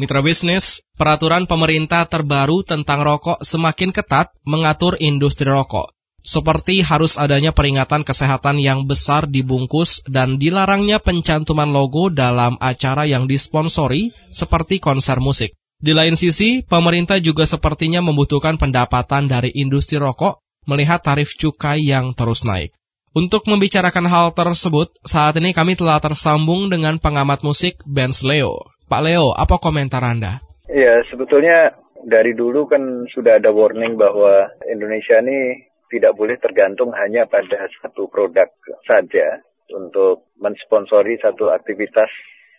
Mitra bisnis, peraturan pemerintah terbaru tentang rokok semakin ketat mengatur industri rokok. Seperti harus adanya peringatan kesehatan yang besar dibungkus dan dilarangnya pencantuman logo dalam acara yang disponsori seperti konser musik. Di lain sisi, pemerintah juga sepertinya membutuhkan pendapatan dari industri rokok melihat tarif cukai yang terus naik. Untuk membicarakan hal tersebut, saat ini kami telah tersambung dengan pengamat musik Benz Leo. Pak Leo, apa komentar Anda? Ya, sebetulnya dari dulu kan sudah ada warning bahwa Indonesia ini tidak boleh tergantung hanya pada satu produk saja untuk mensponsori satu aktivitas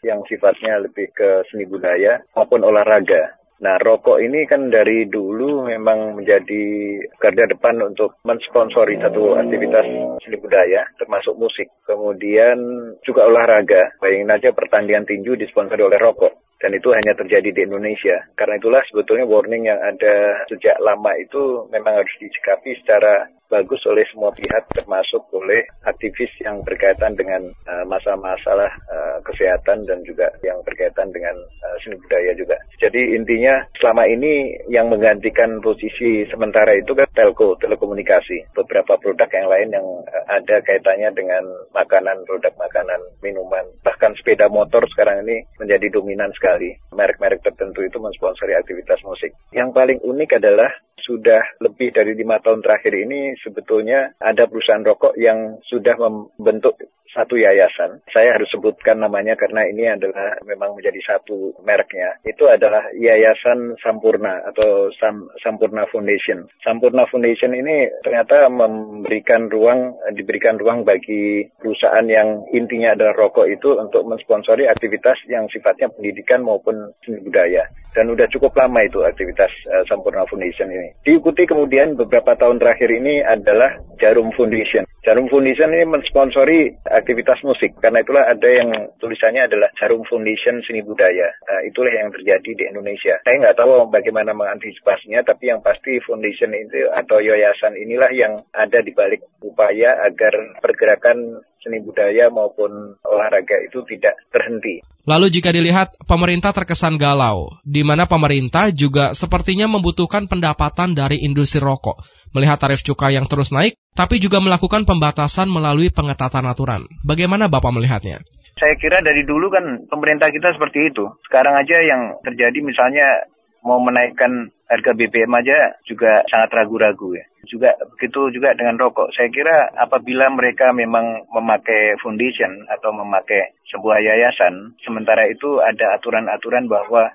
yang sifatnya lebih ke seni budaya maupun olahraga. Nah, rokok ini kan dari dulu memang menjadi garda depan untuk mensponsori satu aktivitas seni budaya, termasuk musik. Kemudian juga olahraga. Bayangin aja pertandingan tinju disponsori oleh rokok dan itu hanya terjadi di Indonesia. Karena itulah sebetulnya warning yang ada sejak lama itu memang harus disikapi secara bagus oleh semua pihak termasuk oleh aktivis yang berkaitan dengan uh, masalah-masalah uh, kesehatan dan juga yang berkaitan dengan uh, seni budaya juga. Jadi intinya selama ini yang menggantikan posisi sementara itu kan telco, telekomunikasi. Beberapa produk yang lain yang ada kaitannya dengan makanan, produk makanan, minuman, bahkan sepeda motor sekarang ini menjadi dominan sekali merek-merek tertentu itu mensponsori aktivitas musik. Yang paling unik adalah sudah lebih dari lima tahun terakhir ini sebetulnya ada perusahaan rokok yang sudah membentuk satu yayasan. Saya harus sebutkan namanya karena ini adalah memang menjadi satu mereknya. Itu adalah Yayasan Sampurna atau Sam, Sampurna Foundation. Sampurna Foundation ini ternyata memberikan ruang, diberikan ruang bagi perusahaan yang intinya adalah rokok itu untuk mensponsori aktivitas yang sifatnya pendidikan maupun seni budaya. Dan sudah cukup lama itu aktivitas uh, Sampurna Foundation ini. Diikuti kemudian beberapa tahun terakhir ini adalah Jarum Foundation. Jarum Foundation ini mensponsori aktivitas musik. Karena itulah ada yang tulisannya adalah Jarum Foundation Seni Budaya. Nah, itulah yang terjadi di Indonesia. Saya nggak tahu bagaimana mengantisipasinya, tapi yang pasti foundation itu atau yayasan inilah yang ada di balik upaya agar pergerakan seni budaya maupun olahraga itu tidak terhenti. Lalu jika dilihat pemerintah terkesan galau, di mana pemerintah juga sepertinya membutuhkan pendapatan dari industri rokok, melihat tarif cukai yang terus naik, tapi juga melakukan pembatasan melalui pengetatan aturan. Bagaimana Bapak melihatnya? Saya kira dari dulu kan pemerintah kita seperti itu. Sekarang aja yang terjadi misalnya mau menaikkan harga BBM aja juga sangat ragu-ragu ya. Juga begitu juga dengan rokok. Saya kira apabila mereka memang memakai foundation atau memakai sebuah yayasan, sementara itu ada aturan-aturan bahwa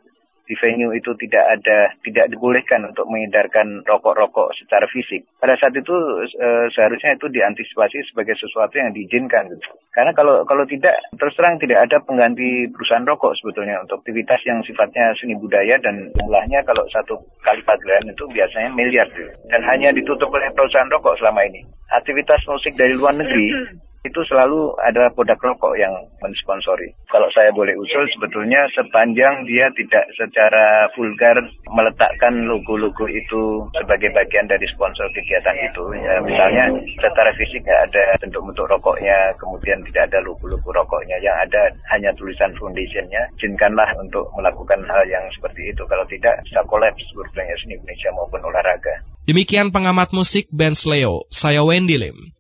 di venue itu tidak ada tidak dibolehkan untuk mengedarkan rokok-rokok secara fisik. Pada saat itu e, seharusnya itu diantisipasi sebagai sesuatu yang diizinkan. Gitu. Karena kalau kalau tidak terus terang tidak ada pengganti perusahaan rokok sebetulnya untuk aktivitas yang sifatnya seni budaya dan jumlahnya kalau satu kali pagelaran itu biasanya miliar gitu. dan hanya ditutup oleh perusahaan rokok selama ini. Aktivitas musik dari luar negeri itu selalu ada produk rokok yang mensponsori. Kalau saya boleh usul sebetulnya sepanjang dia tidak secara vulgar meletakkan logo-logo itu sebagai bagian dari sponsor kegiatan itu. Ya, misalnya secara fisik nggak ada bentuk-bentuk rokoknya, kemudian tidak ada logo-logo rokoknya, yang ada hanya tulisan foundationnya. Izinkanlah untuk melakukan hal yang seperti itu. Kalau tidak bisa kolaps sebetulnya seni Indonesia maupun olahraga. Demikian pengamat musik Ben Leo, saya Wendy Lim.